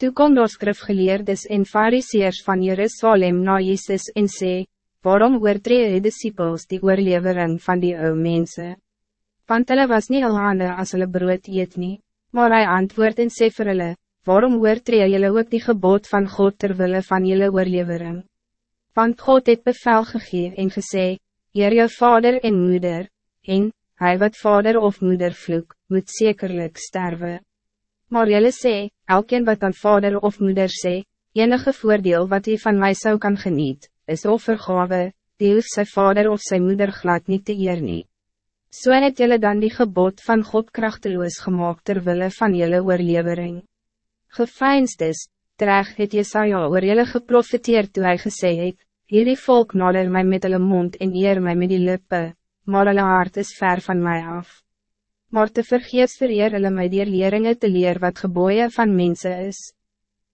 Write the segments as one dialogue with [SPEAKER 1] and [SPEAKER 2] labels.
[SPEAKER 1] Toe kom daar skrifgeleerdes en fariseers van Jerusalem na Jezus en sê, Waarom oortree die disciples die oorlevering van die ou mense? Want hulle was niet al hande as hulle brood eet nie, maar hy antwoord en sê vir hulle, Waarom oortree julle ook die gebod van God terwille van julle oorlevering? Want God het bevel gegee en gesê, Eer jou vader en moeder, en, hij wat vader of moeder vloek, moet zekerlijk sterven. Maar jullie sê, elkeen wat aan vader of moeder sê, enige voordeel wat hij van mij zou kan geniet, is offergave, die hoef sy vader of zijn moeder glad niet te eer nie. So het jylle dan die gebod van God krachteloos gemaakt terwille van jylle oorlevering. Gefeinst is, terecht het Jesaja oor jylle geprofiteerd toe hy gesê het, hierdie volk nader my met hulle mond en eer my met die lippe, maar hulle hart is ver van mij af. Maar te vergeefs vereer hulle my dier leringe te leer wat geboeien van mensen is.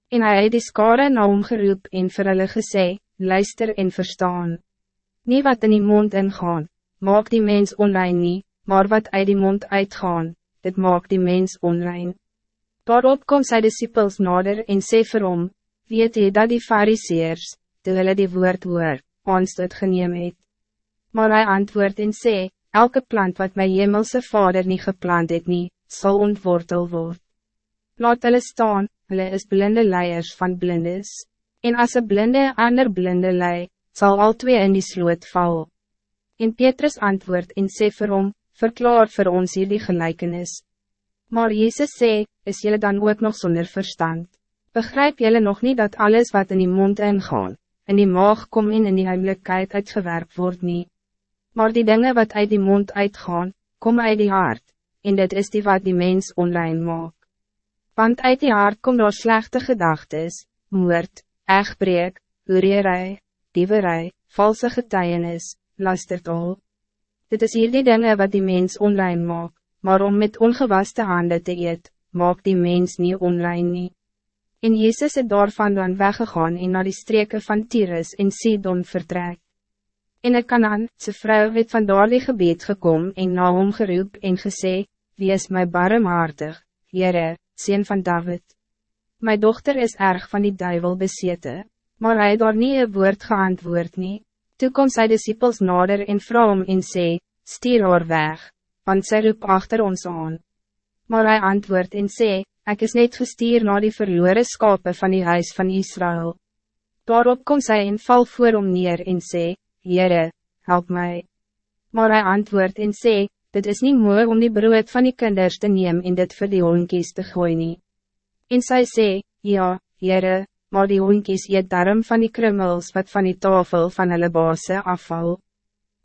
[SPEAKER 1] En hij het die skare na hom geroep en vir hulle gesê, luister en verstaan. Nie wat in die mond ingaan, maak die mens onrein nie, maar wat uit die mond uitgaan, dit maak die mens onrein. Daarop kom sy disciples nader en sê vir hom, weet jy dat die fariseers, toe hulle die woord hoor, ons dit geneem het. Maar hij antwoordt en sê, elke plant wat mijn hemelse vader niet geplant het nie, sal ontwortel word. Laat hulle staan, hulle is blinde leiers van blindes. En als een blinde ander blinde lei, zal al twee in die sloot val. En Petrus antwoord en sê vir hom, verklaar vir ons hier die gelijkenis. Maar Jezus sê, is jullie dan ook nog zonder verstand? Begrijp jullie nog niet dat alles wat in die mond ingaan, in die maag kom en in die heimelijkheid uitgewerkt wordt niet? Maar die dingen wat uit die mond uitgaan, kom uit die hart, en dit is die wat die mens online maak. Want uit die hart kom daar slechte gedachtes, moord, echtbreek, hoerierij, dieverij, valse getuienis, lastertol. Dit is hier die dingen wat die mens online maak, maar om met ongewaste handen te eet, maak die mens niet online nie. En Jezus het daarvan dan weggegaan en naar die streken van Tyrus en Sidon vertrek. En ik kan aan, sy vrou het van daar die gebed gekom en na hom geroep en gesê, Wie is my barmhartig, Heere, Seen van David? My dochter is erg van die duivel besete, maar hij daar nie een woord geantwoord nie. Toe kom sy disciples nader en vrou om en sê, Stier haar weg, want sy roep achter ons aan. Maar hij antwoord en sê, Ik is net gestuur naar die verloren skape van die huis van Israël. Daarop kom sy en val voor om neer en sê, Heere, help mij. Maar hij antwoordt en sê, dit is niet mooi om die brood van die kinders te nemen in dit vir die honkies te gooi nie. En sy sê, ja, Heere, maar die honkies eet daarom van die krummels wat van die tafel van hulle baase afval.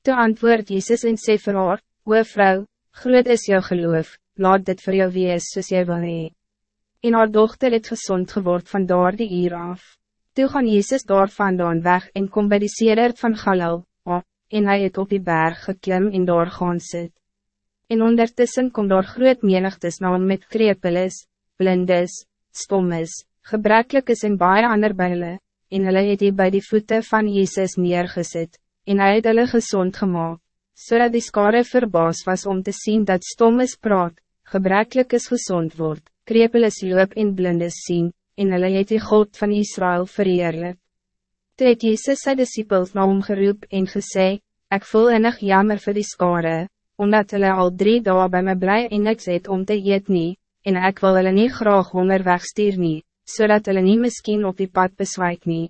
[SPEAKER 1] Toe antwoord Jezus en sê vir haar, O vrou, groot is jou geloof, laat dit voor jou wees soos jy wil hee. En haar dochter het gezond geword van daar die uur af. Toe gaan Jezus daar vandaan weg en kom bij die sedert van Galil, op, en hij het op die berg geklim en daar gaan sit. En ondertussen kom daar groot menigtes na hom met krepelis, blindes, stommes, gebreklikes en baie ander by hulle, en hulle het hy by die voeten van Jezus neergesit, en hij het hulle gezond gemaakt, zodat die skare verbaas was om te zien dat stommes praat, gebreklikes gezond wordt, krepelis loop en blindes zien, en hulle het die God van Israël vereerlik. Toe het Jezus sy disciples na hom geroep en gesê, Ek voel enig jammer vir die skare, omdat hulle al drie dagen bij my bly en niks het om te eet nie, en ek wil hulle nie graag honger wegstuur nie, zodat hulle nie miskien op die pad beswijk nie.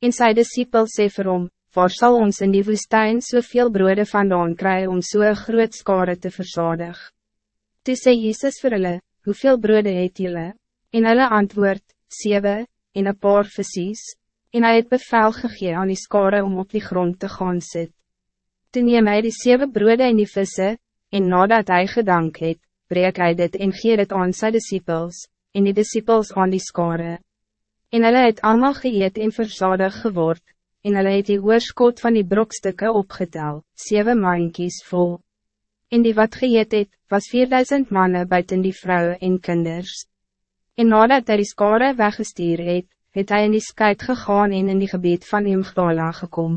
[SPEAKER 1] En sy disciples sê vir hom, Waar sal ons in die woestijn soveel broode vandaan kry om so groot skare te verzadig? Toe sê Jezus vir hulle, hoeveel broode het julle? En hulle antwoord, zeven, en een paar versies, en hij het bevel gegee aan die skare om op die grond te gaan sit. Toen neem hy die zeven broode en die visse, en nadat hij gedank het, breek hy dit en gee dit aan sy disciples, en die disciples aan die skare. En hulle het allemaal geëet en verzadig geword, en hulle het die oorskot van die brokstukken opgetel, zeven mankies vol. En die wat geëet het, was 4000 mannen buiten die vrouwen en kinders. En nadat hij die skare weggestuur het, het hy in die skuit gegaan en in die gebied van Imgdala gekom.